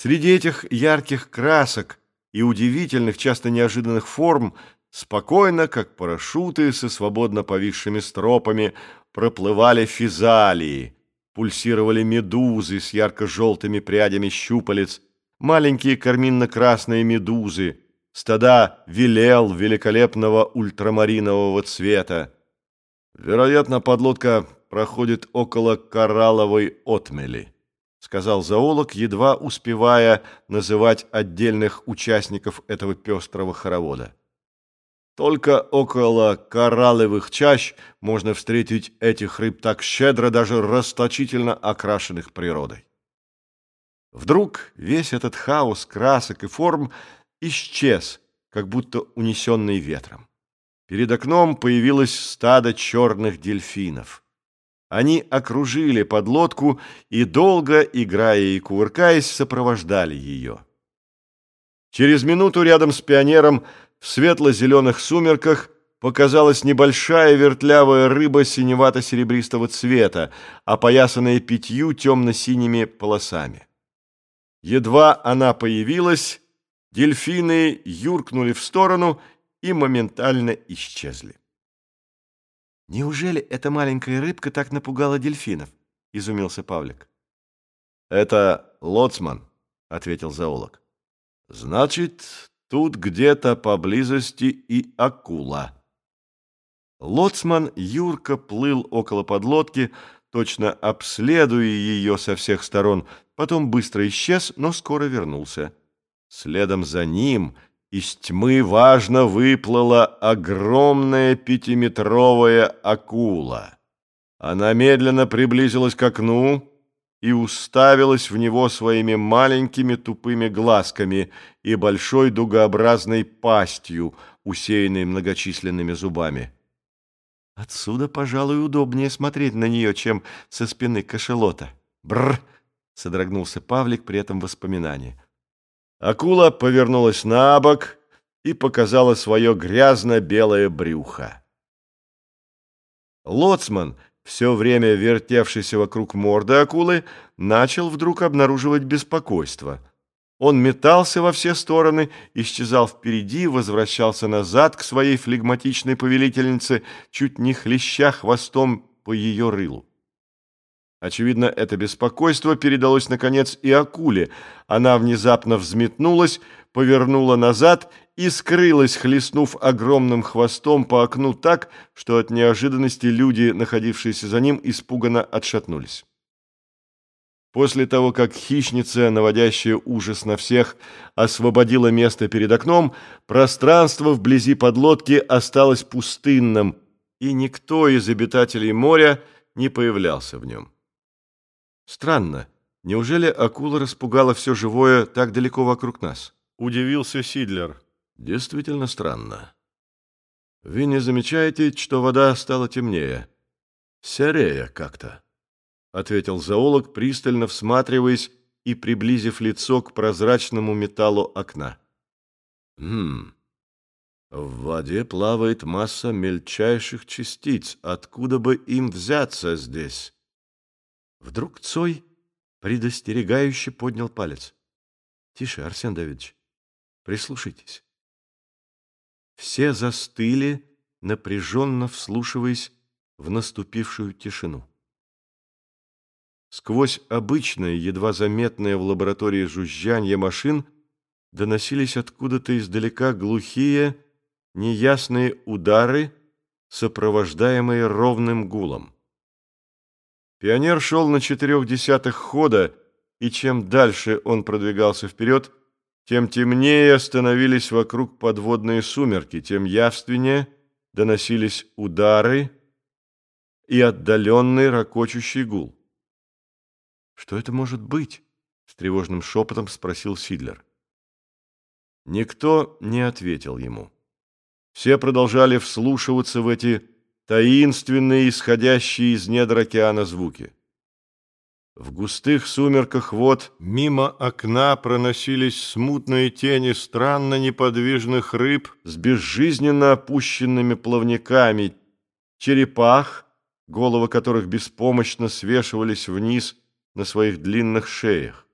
Среди этих ярких красок и удивительных, часто неожиданных форм спокойно, как парашюты со свободно повисшими стропами, проплывали физалии, пульсировали медузы с ярко-желтыми прядями щупалец, маленькие карминно-красные медузы, стада велел великолепного ультрамаринового цвета. Вероятно, подлодка проходит около коралловой отмели. — сказал зоолог, едва успевая называть отдельных участников этого пестрого хоровода. Только около коралловых чащ можно встретить этих рыб так щедро, даже расточительно окрашенных природой. Вдруг весь этот хаос красок и форм исчез, как будто унесенный ветром. Перед окном появилось стадо черных дельфинов — они окружили подлодку и, долго играя и кувыркаясь, сопровождали ее. Через минуту рядом с пионером в светло-зеленых сумерках показалась небольшая вертлявая рыба синевато-серебристого цвета, опоясанная пятью темно-синими полосами. Едва она появилась, дельфины юркнули в сторону и моментально исчезли. «Неужели эта маленькая рыбка так напугала дельфинов?» — изумился Павлик. «Это лоцман», — ответил зоолог. «Значит, тут где-то поблизости и акула». Лоцман Юрка плыл около подлодки, точно обследуя ее со всех сторон, потом быстро исчез, но скоро вернулся. Следом за ним — из тьмы важно выплыла огромная пятиметровая акула. Она медленно приблизилась к окну и уставилась в него своими маленькими тупыми глазками и большой дугообразной пастью, усеянной многочисленными зубами. «Отсюда, пожалуй, удобнее смотреть на нее, чем со спины кошелота». «Бррр!» — содрогнулся Павлик при этом воспоминании. Акула повернулась на бок и показала свое грязно-белое брюхо. Лоцман, все время вертевшийся вокруг морды акулы, начал вдруг обнаруживать беспокойство. Он метался во все стороны, исчезал впереди, возвращался назад к своей флегматичной повелительнице, чуть не хлеща хвостом по ее рылу. Очевидно, это беспокойство передалось, наконец, и акуле. Она внезапно взметнулась, повернула назад и скрылась, хлестнув огромным хвостом по окну так, что от неожиданности люди, находившиеся за ним, испуганно отшатнулись. После того, как хищница, наводящая ужас на всех, освободила место перед окном, пространство вблизи подлодки осталось пустынным, и никто из обитателей моря не появлялся в нем. Странно. Неужели акула распугала все живое так далеко вокруг нас? Удивился Сидлер. Действительно странно. Вы не замечаете, что вода стала темнее? Серее как-то, ответил зоолог, пристально всматриваясь и приблизив лицо к прозрачному металлу окна. Хм. В воде плавает масса мельчайших частиц. Откуда бы им взяться здесь? Вдруг Цой предостерегающе поднял палец. «Тише, Арсен Давидович, прислушайтесь». Все застыли, напряженно вслушиваясь в наступившую тишину. Сквозь обычное, едва заметное в лаборатории жужжанье машин доносились откуда-то издалека глухие, неясные удары, сопровождаемые ровным гулом. Пионер шел на четырех десятых хода, и чем дальше он продвигался вперед, тем темнее становились вокруг подводные сумерки, тем явственнее доносились удары и отдаленный ракочущий гул. «Что это может быть?» — с тревожным шепотом спросил Сидлер. Никто не ответил ему. Все продолжали вслушиваться в эти таинственные, исходящие из недр океана звуки. В густых сумерках вод мимо окна проносились смутные тени странно неподвижных рыб с безжизненно опущенными плавниками, черепах, головы которых беспомощно свешивались вниз на своих длинных шеях.